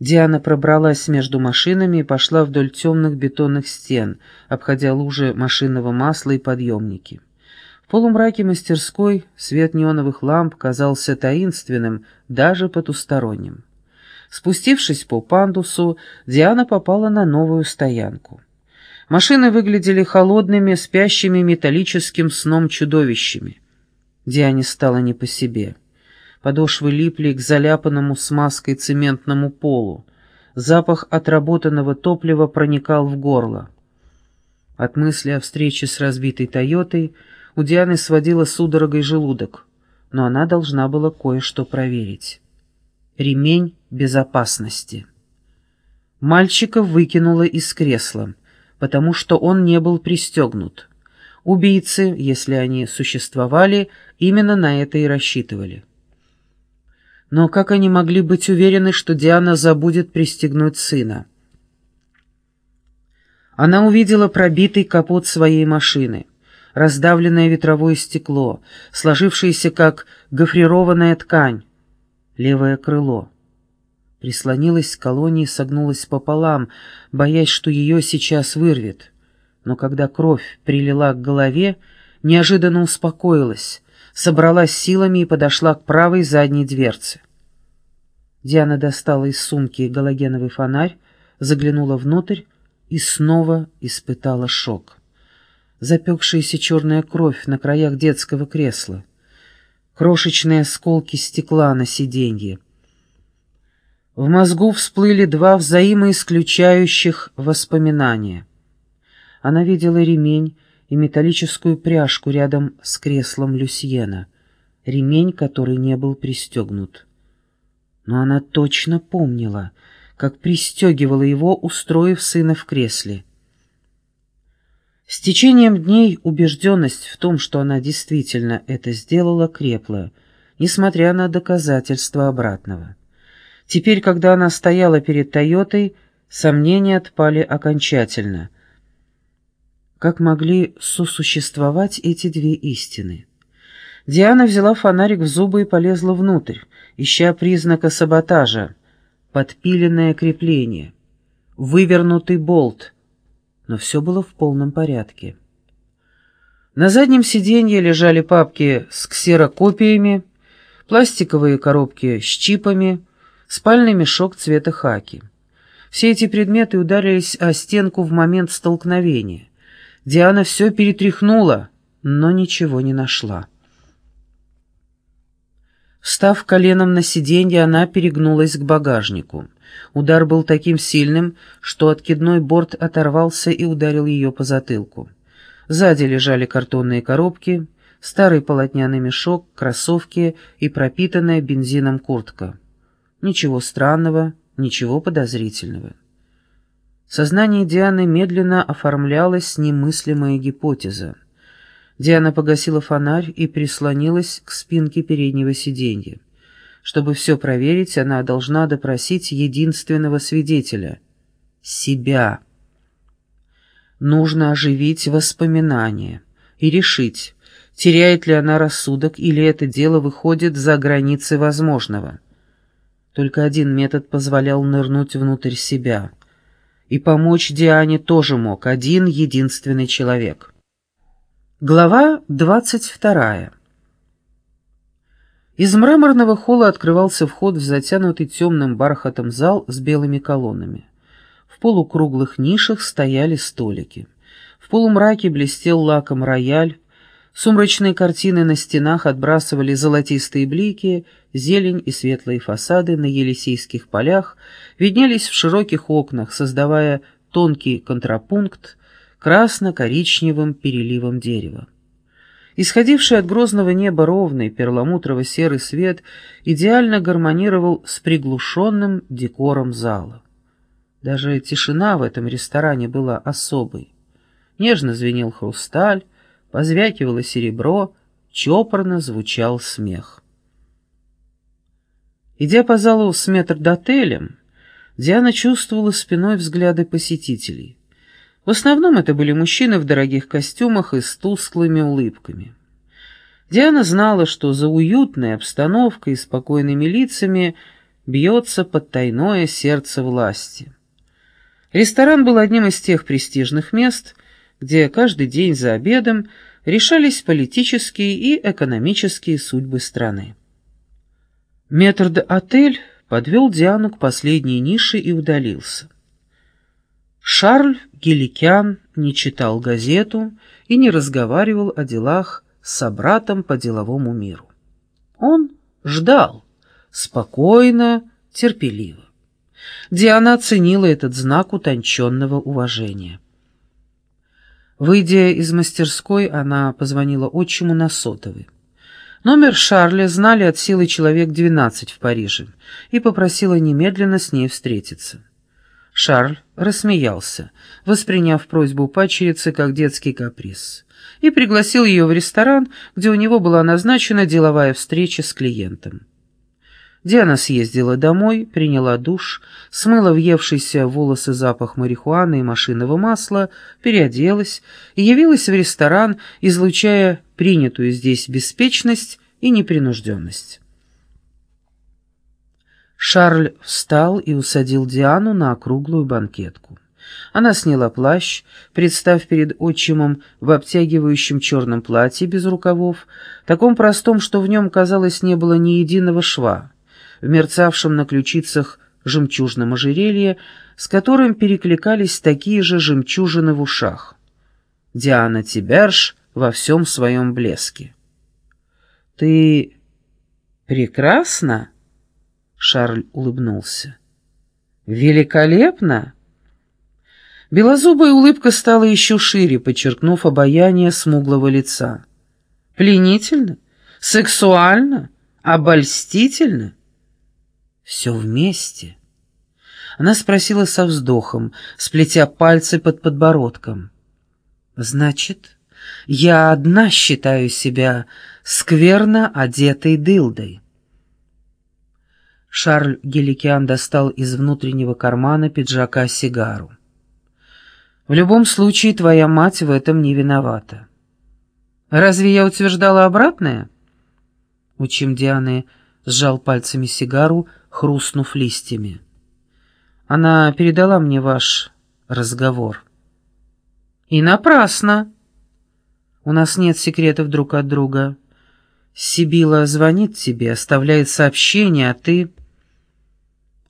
Диана пробралась между машинами и пошла вдоль темных бетонных стен, обходя лужи машинного масла и подъемники. В полумраке мастерской свет неоновых ламп казался таинственным, даже потусторонним. Спустившись по пандусу, Диана попала на новую стоянку. Машины выглядели холодными, спящими металлическим сном чудовищами. Диане стало не по себе. Подошвы липли к заляпанному смазкой цементному полу. Запах отработанного топлива проникал в горло. От мысли о встрече с разбитой «Тойотой» у Дианы сводила судорогой желудок, но она должна была кое-что проверить. Ремень безопасности. Мальчика выкинуло из кресла, потому что он не был пристегнут. Убийцы, если они существовали, именно на это и рассчитывали. Но как они могли быть уверены, что Диана забудет пристегнуть сына? Она увидела пробитый капот своей машины, раздавленное ветровое стекло, сложившееся как гофрированная ткань, левое крыло. Прислонилась к колонии, согнулась пополам, боясь, что ее сейчас вырвет. Но когда кровь прилила к голове, неожиданно успокоилась, собралась силами и подошла к правой задней дверце. Диана достала из сумки галогеновый фонарь, заглянула внутрь и снова испытала шок. Запекшаяся черная кровь на краях детского кресла, крошечные осколки стекла на сиденье. В мозгу всплыли два взаимоисключающих воспоминания. Она видела ремень, и металлическую пряжку рядом с креслом Люсьена, ремень, который не был пристегнут. Но она точно помнила, как пристегивала его, устроив сына в кресле. С течением дней убежденность в том, что она действительно это сделала, крепла, несмотря на доказательства обратного. Теперь, когда она стояла перед «Тойотой», сомнения отпали окончательно — как могли сосуществовать эти две истины. Диана взяла фонарик в зубы и полезла внутрь, ища признака саботажа, подпиленное крепление, вывернутый болт, но все было в полном порядке. На заднем сиденье лежали папки с ксерокопиями, пластиковые коробки с чипами, спальный мешок цвета хаки. Все эти предметы ударились о стенку в момент столкновения. Диана все перетряхнула, но ничего не нашла. Встав коленом на сиденье, она перегнулась к багажнику. Удар был таким сильным, что откидной борт оторвался и ударил ее по затылку. Сзади лежали картонные коробки, старый полотняный мешок, кроссовки и пропитанная бензином куртка. Ничего странного, ничего подозрительного. В сознании Дианы медленно оформлялась немыслимая гипотеза. Диана погасила фонарь и прислонилась к спинке переднего сиденья. Чтобы все проверить, она должна допросить единственного свидетеля — себя. Нужно оживить воспоминания и решить, теряет ли она рассудок или это дело выходит за границы возможного. Только один метод позволял нырнуть внутрь себя — и помочь Диане тоже мог один единственный человек. Глава двадцать вторая. Из мраморного холла открывался вход в затянутый темным бархатом зал с белыми колоннами. В полукруглых нишах стояли столики. В полумраке блестел лаком рояль, Сумрачные картины на стенах отбрасывали золотистые блики, зелень и светлые фасады на Елисейских полях виднелись в широких окнах, создавая тонкий контрапункт красно-коричневым переливом дерева. Исходивший от грозного неба ровный перламутрово-серый свет идеально гармонировал с приглушенным декором зала. Даже тишина в этом ресторане была особой. Нежно звенел хрусталь, позвякивало серебро, чопорно звучал смех. Идя по залу с метрдотелем, Диана чувствовала спиной взгляды посетителей. В основном это были мужчины в дорогих костюмах и с тусклыми улыбками. Диана знала, что за уютной обстановкой и спокойными лицами бьется потайное сердце власти. Ресторан был одним из тех престижных мест, где каждый день за обедом решались политические и экономические судьбы страны. Метрд-отель подвел Диану к последней нише и удалился. Шарль Геликян не читал газету и не разговаривал о делах с собратом по деловому миру. Он ждал, спокойно, терпеливо. Диана оценила этот знак утонченного уважения. Выйдя из мастерской, она позвонила отчиму на сотовый. Номер Шарля знали от силы человек двенадцать в Париже и попросила немедленно с ней встретиться. Шарль рассмеялся, восприняв просьбу падчерицы как детский каприз, и пригласил ее в ресторан, где у него была назначена деловая встреча с клиентом. Диана съездила домой, приняла душ, смыла въевшийся в волосы запах марихуаны и машинного масла, переоделась и явилась в ресторан, излучая принятую здесь беспечность и непринужденность. Шарль встал и усадил Диану на округлую банкетку. Она сняла плащ, представ перед отчимом в обтягивающем черном платье без рукавов, таком простом, что в нем, казалось, не было ни единого шва в мерцавшем на ключицах жемчужном ожерелье, с которым перекликались такие же жемчужины в ушах. Диана Тиберш во всем своем блеске. «Ты прекрасна?» — Шарль улыбнулся. «Великолепно!» Белозубая улыбка стала еще шире, подчеркнув обаяние смуглого лица. «Пленительно? Сексуально? Обольстительно?» Все вместе. Она спросила со вздохом, сплетя пальцы под подбородком. «Значит, я одна считаю себя скверно одетой дылдой». Шарль Геликиан достал из внутреннего кармана пиджака сигару. «В любом случае, твоя мать в этом не виновата». «Разве я утверждала обратное?» Учим Дианы сжал пальцами сигару, хрустнув листьями. Она передала мне ваш разговор. И напрасно. У нас нет секретов друг от друга. Сибила звонит тебе, оставляет сообщение, а ты...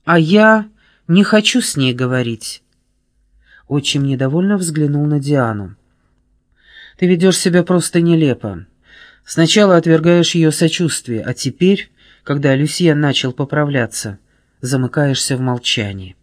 А я не хочу с ней говорить. Очень недовольно взглянул на Диану. Ты ведешь себя просто нелепо. Сначала отвергаешь ее сочувствие, а теперь когда Люсьен начал поправляться, замыкаешься в молчании.